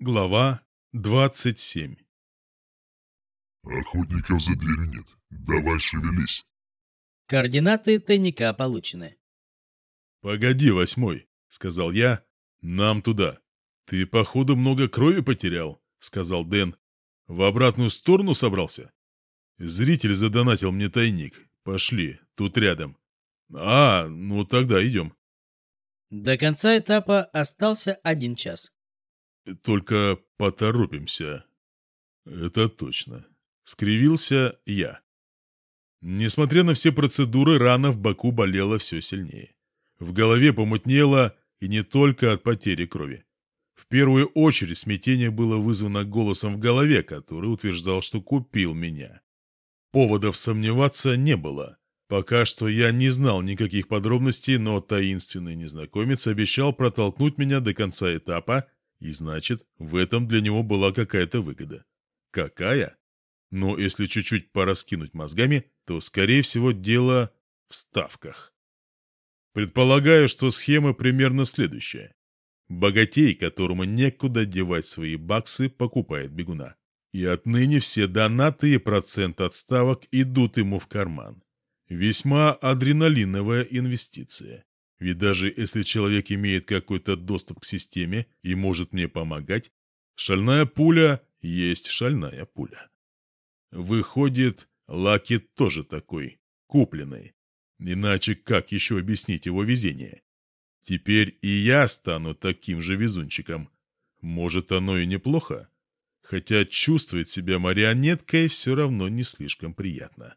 Глава 27 Охотников за дверью нет. Давай шевелись. Координаты тайника получены. «Погоди, восьмой», — сказал я, — «нам туда». «Ты, походу, много крови потерял», — сказал Дэн. «В обратную сторону собрался?» «Зритель задонатил мне тайник. Пошли, тут рядом». «А, ну тогда идем». До конца этапа остался один час. Только поторопимся. Это точно. Скривился я. Несмотря на все процедуры, рана в боку болела все сильнее. В голове помутнело, и не только от потери крови. В первую очередь смятение было вызвано голосом в голове, который утверждал, что купил меня. Поводов сомневаться не было. Пока что я не знал никаких подробностей, но таинственный незнакомец обещал протолкнуть меня до конца этапа и значит, в этом для него была какая-то выгода. Какая? Но если чуть-чуть пораскинуть мозгами, то, скорее всего, дело в ставках. Предполагаю, что схема примерно следующая. Богатей, которому некуда девать свои баксы, покупает бегуна. И отныне все донаты и процент от ставок идут ему в карман. Весьма адреналиновая инвестиция. Ведь даже если человек имеет какой-то доступ к системе и может мне помогать, шальная пуля есть шальная пуля. Выходит, Лаки тоже такой, купленный. Иначе как еще объяснить его везение? Теперь и я стану таким же везунчиком. Может, оно и неплохо? Хотя чувствовать себя марионеткой все равно не слишком приятно.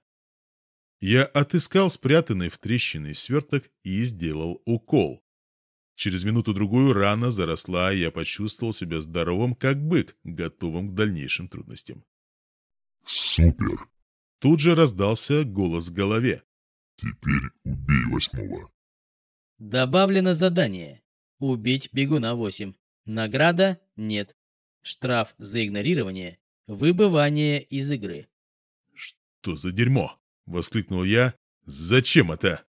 Я отыскал спрятанный в трещине сверток и сделал укол. Через минуту-другую рана заросла, и я почувствовал себя здоровым, как бык, готовым к дальнейшим трудностям. Супер. Тут же раздался голос в голове. Теперь убей восьмого. Добавлено задание. Убить бегуна 8. Награда нет. Штраф за игнорирование. Выбывание из игры. Что за дерьмо? — воскликнул я. «Зачем это?»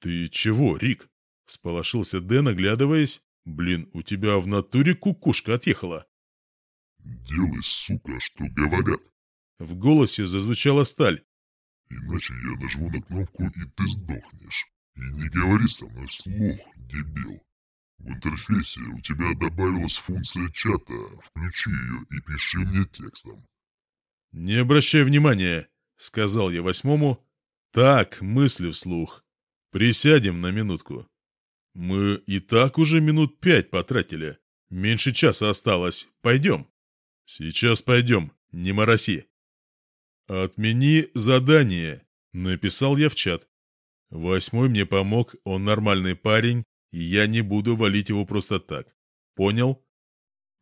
«Ты чего, Рик?» — всполошился Дэн, оглядываясь. «Блин, у тебя в натуре кукушка отъехала». «Делай, сука, что говорят». В голосе зазвучала сталь. «Иначе я нажму на кнопку, и ты сдохнешь. И не говори со мной вслух, дебил. В интерфейсе у тебя добавилась функция чата. Включи ее и пиши мне текстом». «Не обращай внимания», — сказал я восьмому. «Так, мысли вслух. Присядем на минутку. Мы и так уже минут пять потратили. Меньше часа осталось. Пойдем?» «Сейчас пойдем, не мороси». «Отмени задание», — написал я в чат. Восьмой мне помог, он нормальный парень, и я не буду валить его просто так. Понял?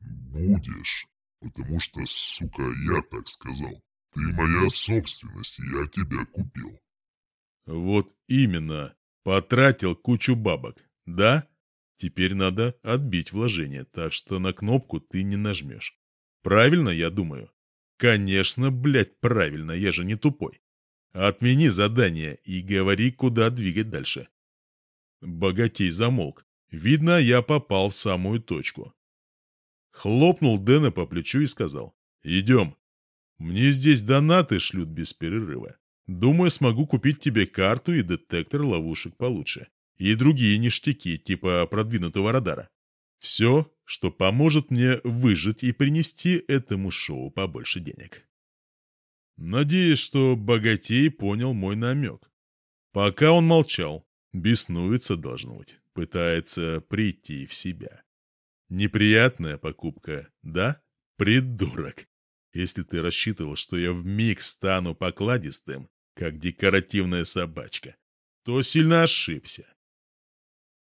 «Будешь, потому что, сука, я так сказал». Ты моя собственность, я тебя купил. Вот именно. Потратил кучу бабок, да? Теперь надо отбить вложение, так что на кнопку ты не нажмешь. Правильно, я думаю? Конечно, блядь, правильно, я же не тупой. Отмени задание и говори, куда двигать дальше. Богатей замолк. Видно, я попал в самую точку. Хлопнул Дэна по плечу и сказал. «Идем, мне здесь донаты шлют без перерыва. Думаю, смогу купить тебе карту и детектор ловушек получше. И другие ништяки, типа продвинутого радара. Все, что поможет мне выжить и принести этому шоу побольше денег. Надеюсь, что богатей понял мой намек. Пока он молчал, беснуется, должно быть, пытается прийти в себя. Неприятная покупка, да, придурок? Если ты рассчитывал, что я вмиг стану покладистым, как декоративная собачка, то сильно ошибся.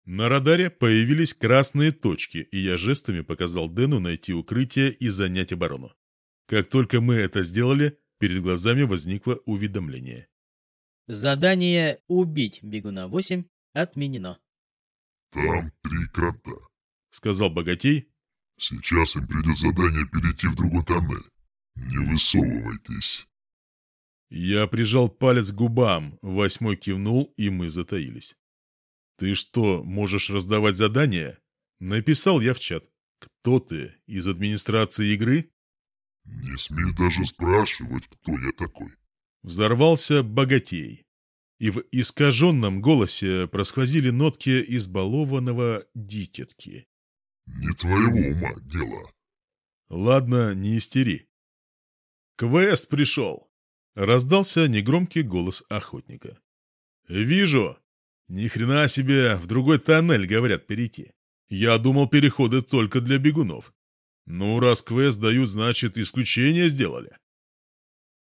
На радаре появились красные точки, и я жестами показал Дэну найти укрытие и занять оборону. Как только мы это сделали, перед глазами возникло уведомление. Задание «Убить бегуна 8» отменено. «Там три крота», — сказал богатей. «Сейчас им придет задание перейти в другой тоннель. «Не высовывайтесь!» Я прижал палец к губам, восьмой кивнул, и мы затаились. «Ты что, можешь раздавать задания?» Написал я в чат. кто ты, из администрации игры?» «Не смей даже спрашивать, кто я такой». Взорвался богатей. И в искаженном голосе просквозили нотки избалованного дитятки. «Не твоего ума дело». «Ладно, не истери». «Квест пришел!» — раздался негромкий голос охотника. «Вижу! Ни хрена себе, в другой тоннель, говорят, перейти. Я думал, переходы только для бегунов. Ну, раз квест дают, значит, исключение сделали».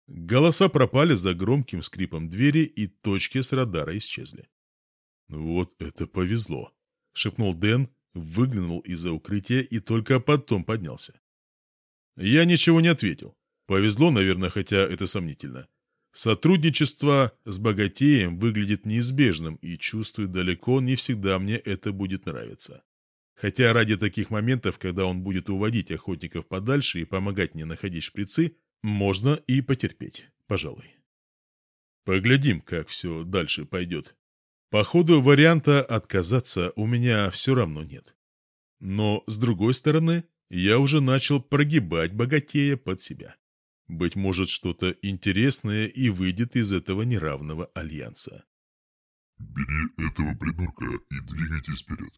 Голоса пропали за громким скрипом двери, и точки с радара исчезли. «Вот это повезло!» — шепнул Дэн, выглянул из-за укрытия и только потом поднялся. Я ничего не ответил. Повезло, наверное, хотя это сомнительно. Сотрудничество с богатеем выглядит неизбежным, и чувствую, далеко не всегда мне это будет нравиться. Хотя ради таких моментов, когда он будет уводить охотников подальше и помогать мне находить шприцы, можно и потерпеть, пожалуй. Поглядим, как все дальше пойдет. Походу, варианта отказаться у меня все равно нет. Но, с другой стороны, я уже начал прогибать богатея под себя. Быть может, что-то интересное и выйдет из этого неравного альянса. «Бери этого придурка и двигайтесь вперед.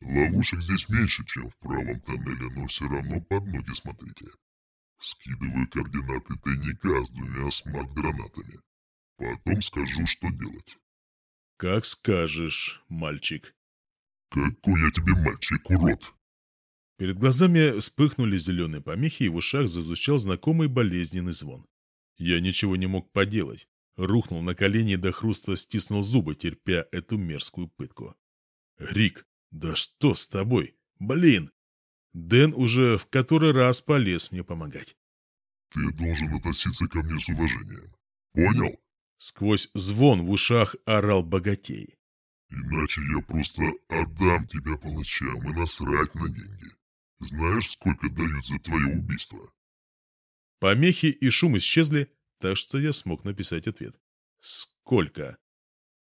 Ловушек здесь меньше, чем в правом тоннеле, но все равно под ноги смотрите. Скидываю координаты тайника с двумя смарт-гранатами. Потом скажу, что делать». «Как скажешь, мальчик». «Какой я тебе мальчик, урод!» Перед глазами вспыхнули зеленые помехи, и в ушах зазвучал знакомый болезненный звон. Я ничего не мог поделать. Рухнул на колени и до хруста стиснул зубы, терпя эту мерзкую пытку. «Рик, да что с тобой? Блин!» Дэн уже в который раз полез мне помогать. «Ты должен относиться ко мне с уважением. Понял?» Сквозь звон в ушах орал богатей. «Иначе я просто отдам тебя палачам и насрать на деньги. Знаешь, сколько дают за твое убийство?» Помехи и шум исчезли, так что я смог написать ответ. «Сколько?»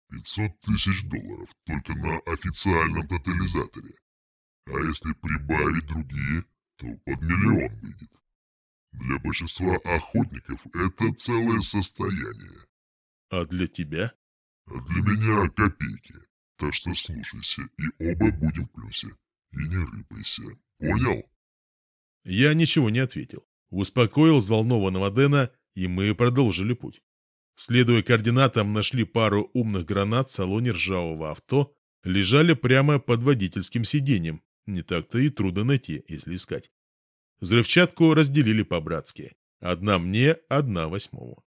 «Пятьсот тысяч долларов только на официальном тотализаторе. А если прибавить другие, то под миллион выйдет. Для большинства охотников это целое состояние. А для тебя? А для меня копейки. Так что слушайся, и оба будем в плюсе. И не рыпайся. Понял? Я ничего не ответил. Успокоил взволнованного Дэна, и мы продолжили путь. Следуя координатам, нашли пару умных гранат в салоне ржавого авто, лежали прямо под водительским сиденьем. Не так-то и трудно найти, если искать. Взрывчатку разделили по-братски. Одна мне, одна восьмому.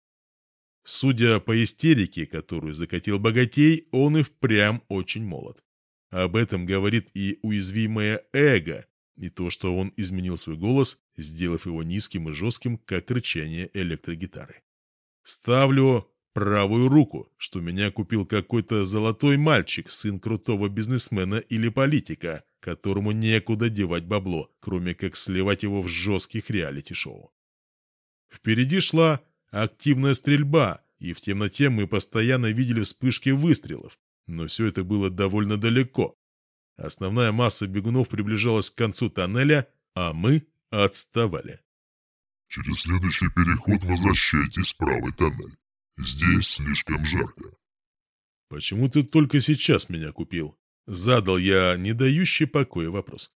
Судя по истерике, которую закатил богатей, он и впрямь очень молод. Об этом говорит и уязвимое эго, и то, что он изменил свой голос, сделав его низким и жестким, как рычание электрогитары. Ставлю правую руку, что меня купил какой-то золотой мальчик, сын крутого бизнесмена или политика, которому некуда девать бабло, кроме как сливать его в жестких реалити-шоу. Впереди шла активная стрельба, и в темноте мы постоянно видели вспышки выстрелов, но все это было довольно далеко. Основная масса бегунов приближалась к концу тоннеля, а мы отставали. «Через следующий переход возвращайтесь в правый тоннель. Здесь слишком жарко». «Почему ты только сейчас меня купил?» Задал я не дающий покоя вопрос.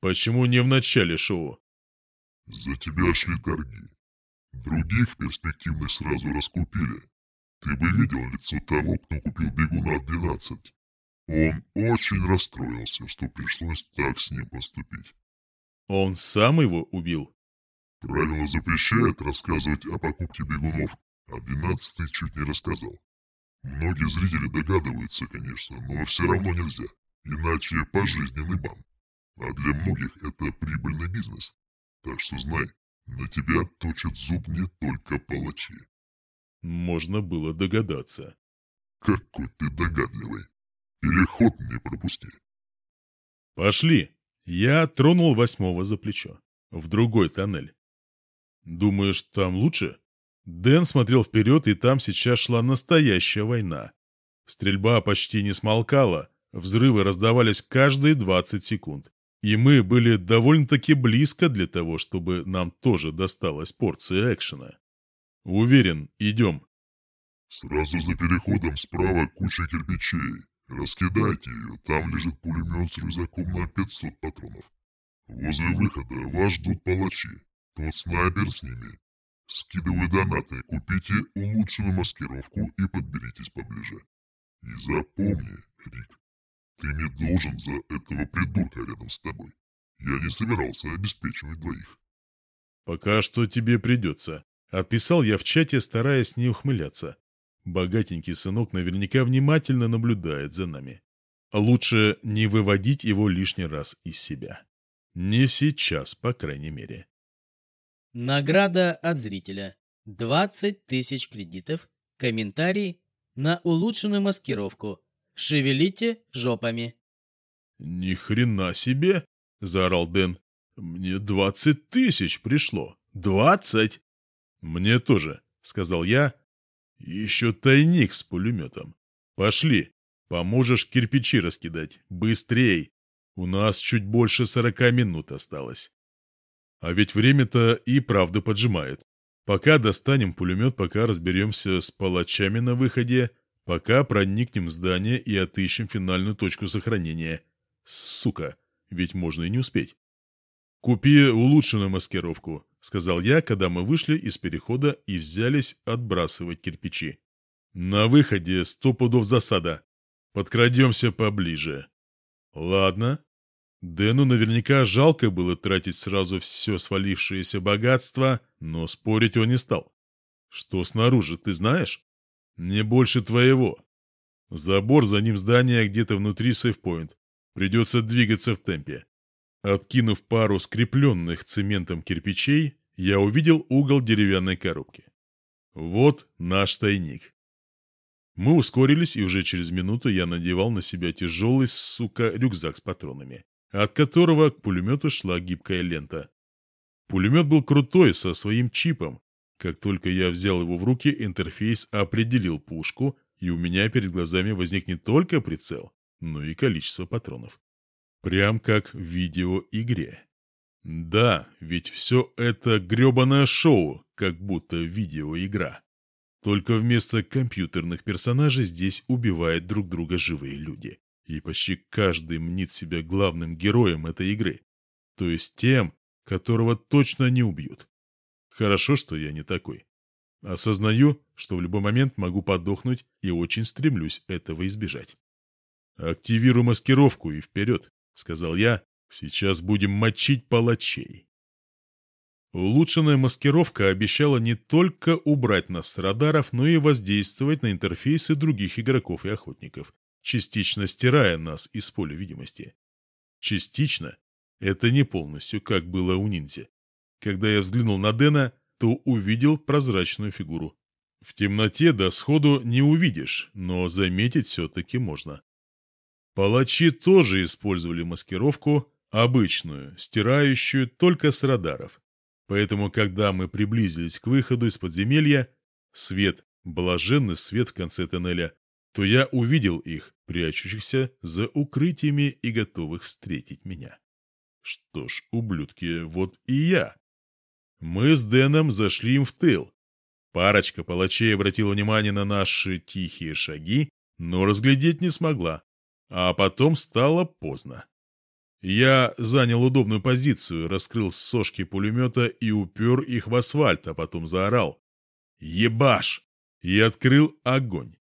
«Почему не в начале шоу?» «За тебя шли торги. Других перспективных сразу раскупили. Ты бы видел лицо того, кто купил бегуна 12. Он очень расстроился, что пришлось так с ним поступить. Он сам его убил? Правило запрещает рассказывать о покупке бегунов, а двенадцатый чуть не рассказал. Многие зрители догадываются, конечно, но все равно нельзя, иначе пожизненный бан. А для многих это прибыльный бизнес. Так что знай, на тебя точат зуб не только палачи. Можно было догадаться. Какой ты догадливый. Переход не пропусти. Пошли. Я тронул восьмого за плечо. В другой тоннель. Думаешь, там лучше? Дэн смотрел вперед, и там сейчас шла настоящая война. Стрельба почти не смолкала, взрывы раздавались каждые 20 секунд. И мы были довольно-таки близко для того, чтобы нам тоже досталась порция экшена. Уверен, идем. Сразу за переходом справа куча кирпичей. Раскидайте ее, там лежит пулемет с рюкзаком на 500 патронов. Возле выхода вас ждут палачи. Тот снайпер с ними. Скидываю донаты, купите улучшенную маскировку и подберитесь поближе. И запомни, Рик, ты не должен за этого придурка рядом с тобой. Я не собирался обеспечивать двоих. Пока что тебе придется. Отписал я в чате, стараясь не ухмыляться. Богатенький сынок наверняка внимательно наблюдает за нами. Лучше не выводить его лишний раз из себя. Не сейчас, по крайней мере. Награда от зрителя. 20 тысяч кредитов. Комментарий на улучшенную маскировку. Шевелите жопами. Ни хрена себе, заорал Дэн. Мне двадцать тысяч пришло. Двадцать! Мне тоже, сказал я. Еще тайник с пулеметом. Пошли, поможешь кирпичи раскидать. Быстрей! У нас чуть больше сорока минут осталось. А ведь время-то и правда поджимает. Пока достанем пулемет, пока разберемся с палачами на выходе, пока проникнем в здание и отыщем финальную точку сохранения. Сука, ведь можно и не успеть. «Купи улучшенную маскировку», — сказал я, когда мы вышли из перехода и взялись отбрасывать кирпичи. «На выходе сто пудов засада. Подкрадемся поближе». «Ладно», Дэну наверняка жалко было тратить сразу все свалившееся богатство, но спорить он не стал. «Что снаружи, ты знаешь?» «Не больше твоего. Забор за ним здания где-то внутри сейфпоинт. Придется двигаться в темпе». Откинув пару скрепленных цементом кирпичей, я увидел угол деревянной коробки. Вот наш тайник. Мы ускорились, и уже через минуту я надевал на себя тяжелый, сука, рюкзак с патронами от которого к пулемету шла гибкая лента. Пулемет был крутой, со своим чипом. Как только я взял его в руки, интерфейс определил пушку, и у меня перед глазами возник не только прицел, но и количество патронов. Прям как в видеоигре. Да, ведь все это гребаное шоу, как будто видеоигра. Только вместо компьютерных персонажей здесь убивают друг друга живые люди и почти каждый мнит себя главным героем этой игры, то есть тем, которого точно не убьют. Хорошо, что я не такой. Осознаю, что в любой момент могу подохнуть и очень стремлюсь этого избежать. «Активируй маскировку и вперед», — сказал я. «Сейчас будем мочить палачей». Улучшенная маскировка обещала не только убрать нас с радаров, но и воздействовать на интерфейсы других игроков и охотников, частично стирая нас из поля видимости. Частично — это не полностью, как было у ниндзя. Когда я взглянул на Дэна, то увидел прозрачную фигуру. В темноте до сходу не увидишь, но заметить все-таки можно. Палачи тоже использовали маскировку, обычную, стирающую только с радаров. Поэтому, когда мы приблизились к выходу из подземелья, свет, блаженный свет в конце тоннеля, то я увидел их, прячущихся за укрытиями и готовых встретить меня. Что ж, ублюдки, вот и я. Мы с Дэном зашли им в тыл. Парочка палачей обратила внимание на наши тихие шаги, но разглядеть не смогла. А потом стало поздно. Я занял удобную позицию, раскрыл сошки пулемета и упер их в асфальт, а потом заорал. «Ебаш!» и открыл огонь.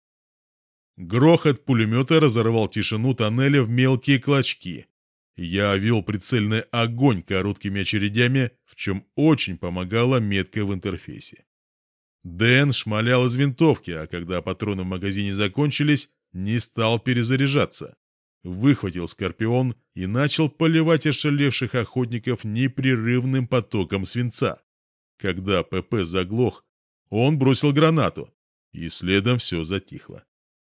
Грохот пулемета разорвал тишину тоннеля в мелкие клочки. Я вел прицельный огонь короткими очередями, в чем очень помогала метка в интерфейсе. Дэн шмалял из винтовки, а когда патроны в магазине закончились, не стал перезаряжаться. Выхватил скорпион и начал поливать ошалевших охотников непрерывным потоком свинца. Когда ПП заглох, он бросил гранату, и следом все затихло.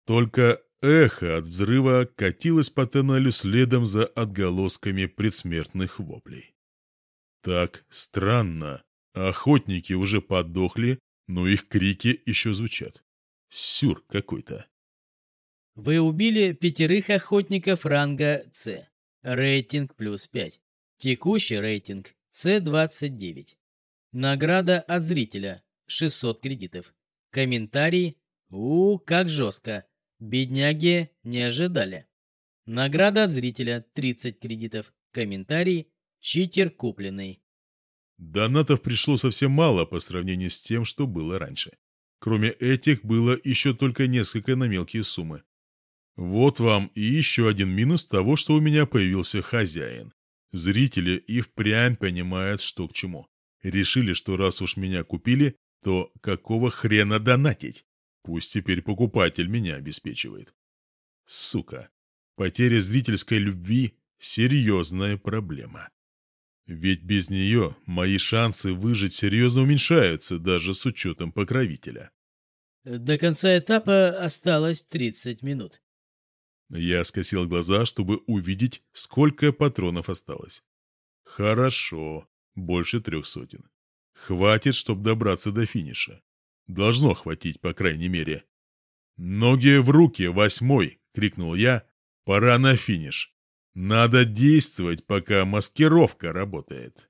Только эхо от взрыва катилось по тоннелю следом за отголосками предсмертных воплей. Так странно. Охотники уже подохли, но их крики еще звучат. Сюр какой-то. Вы убили пятерых охотников ранга С. Рейтинг плюс 5. Текущий рейтинг С29. Награда от зрителя 600 кредитов. Комментарий «У, как жестко! Бедняги не ожидали». Награда от зрителя 30 кредитов. Комментарий «Читер купленный». Донатов пришло совсем мало по сравнению с тем, что было раньше. Кроме этих было еще только несколько на мелкие суммы. Вот вам и еще один минус того, что у меня появился хозяин. Зрители и впрямь понимают, что к чему. Решили, что раз уж меня купили, то какого хрена донатить? Пусть теперь покупатель меня обеспечивает. Сука. Потеря зрительской любви – серьезная проблема. Ведь без нее мои шансы выжить серьезно уменьшаются, даже с учетом покровителя. До конца этапа осталось 30 минут. Я скосил глаза, чтобы увидеть, сколько патронов осталось. Хорошо, больше трех сотен. Хватит, чтобы добраться до финиша. Должно хватить, по крайней мере. «Ноги в руки, восьмой!» — крикнул я. «Пора на финиш. Надо действовать, пока маскировка работает».